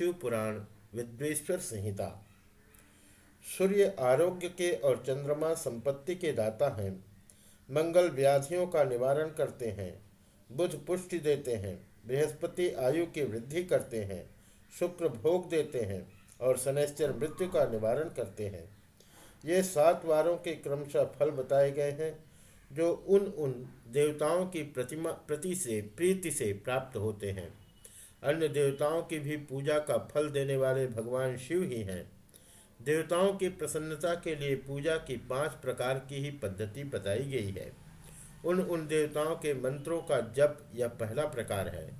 शिव पुराण विद्वेश्वर संहिता। सूर्य आरोग्य के और चंद्रमा संपत्ति के दाता हैं। मंगल व्याधियों का निवारण करते हैं। बुध पुष्टि देते हैं। बृहस्पति आयु की वृद्धि करते हैं। शुक्र भोग देते हैं और शनैश्चर मृत्यु का निवारण करते हैं। ये सात वारों के क्रमशः फल बताए गए हैं, जो उन उन देवताओं की प्रतिमा प्रति से प्रीति से प्राप्त होते हैं। अन्य देवताओं की भी पूजा का फल देने वाले भगवान शिव ही हैं। देवताओं की प्रसन्नता के लिए पूजा की पाँच प्रकार की ही पद्धति बताई गई है। उन उन देवताओं के मंत्रों का जप यह पहला प्रकार है।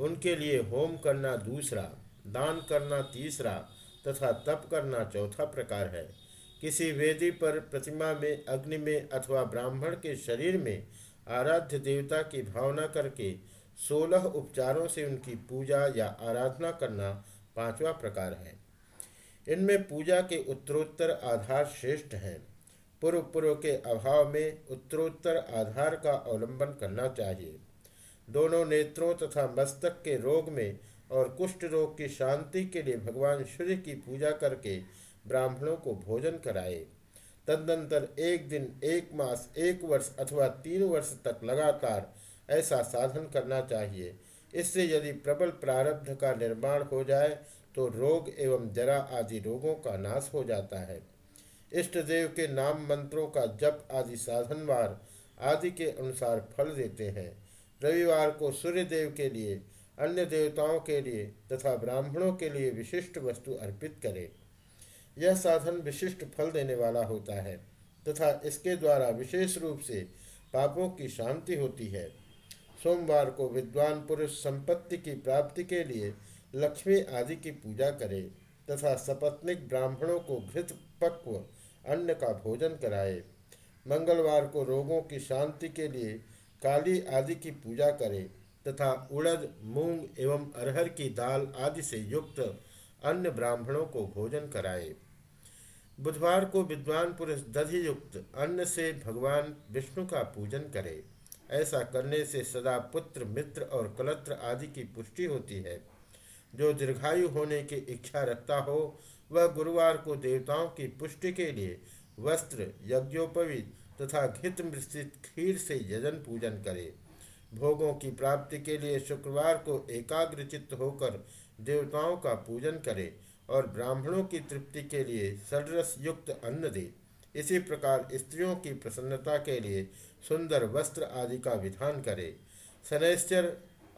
उनके लिए होम करना दूसरा, दान करना तीसरा तथा तप करना चौथा प्रकार है। किसी वेदी पर प्रतिमा में, अग्नि में अथवा ब्राह्मण के शरीर में आराध्य देवता की भावना करके सोलह उपचारों से उनकी पूजा या आराधना करना पांचवा प्रकार है। इनमें पूजा के उत्तरोत्तर आधार श्रेष्ठ हैं। पूर्व पूर्व के अभाव में उत्तरोत्तर आधार का अवलंबन करना चाहिए। दोनों नेत्रों तथा मस्तक के रोग में और कुष्ठ रोग की शांति के लिए भगवान सूर्य की पूजा करके ब्राह्मणों को भोजन कराए। तदनंतर एक दिन, एक मास, एक वर्ष अथवा तीन वर्ष तक लगातार ऐसा साधन करना चाहिए। इससे यदि प्रबल प्रारब्ध का निर्माण हो जाए तो रोग एवं जरा आदि रोगों का नाश हो जाता है। इष्ट देव के नाम मंत्रों का जप आदि साधनवार आदि के अनुसार फल देते हैं। रविवार को सूर्य देव के लिए, अन्य देवताओं के लिए तथा ब्राह्मणों के लिए विशिष्ट वस्तु अर्पित करें। यह साधन विशिष्ट फल देने वाला होता है तथा इसके द्वारा विशेष रूप से पापों की शांति होती है। सोमवार को विद्वान पुरुष संपत्ति की प्राप्ति के लिए लक्ष्मी आदि की पूजा करे तथा सपत्निक ब्राह्मणों को घृत पक्व अन्न का भोजन कराए। मंगलवार को रोगों की शांति के लिए काली आदि की पूजा करे तथा उड़द, मूंग एवं अरहर की दाल आदि से युक्त अन्य ब्राह्मणों को भोजन कराए। बुधवार को विद्वान पुरुष दधि युक्त अन्न से भगवान विष्णु का पूजन करे। ऐसा करने से सदा पुत्र, मित्र और कलत्र आदि की पुष्टि होती है। जो दीर्घायु होने की इच्छा रखता हो, वह गुरुवार को देवताओं की पुष्टि के लिए वस्त्र, यज्ञोपवीत तथा घित मिश्रित खीर से यजन पूजन करे। भोगों की प्राप्ति के लिए शुक्रवार को एकाग्रचित्त होकर देवताओं का पूजन करे और ब्राह्मणों की तृप्ति के लिए सडरस युक्त अन्न दे। इसी प्रकार स्त्रियों की प्रसन्नता के लिए सुंदर वस्त्र आदि का विधान करे। शनैश्चर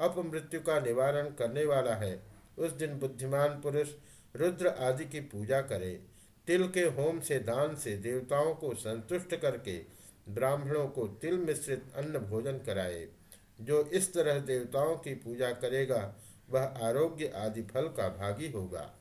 अपमृत्यु का निवारण करने वाला है। उस दिन बुद्धिमान पुरुष रुद्र आदि की पूजा करे। तिल के होम से दान से देवताओं को संतुष्ट करके ब्राह्मणों को तिल मिश्रित अन्न भोजन कराए। जो इस तरह देवताओं की पूजा करेगा, वह आरोग्य आदि फल का भागी होगा।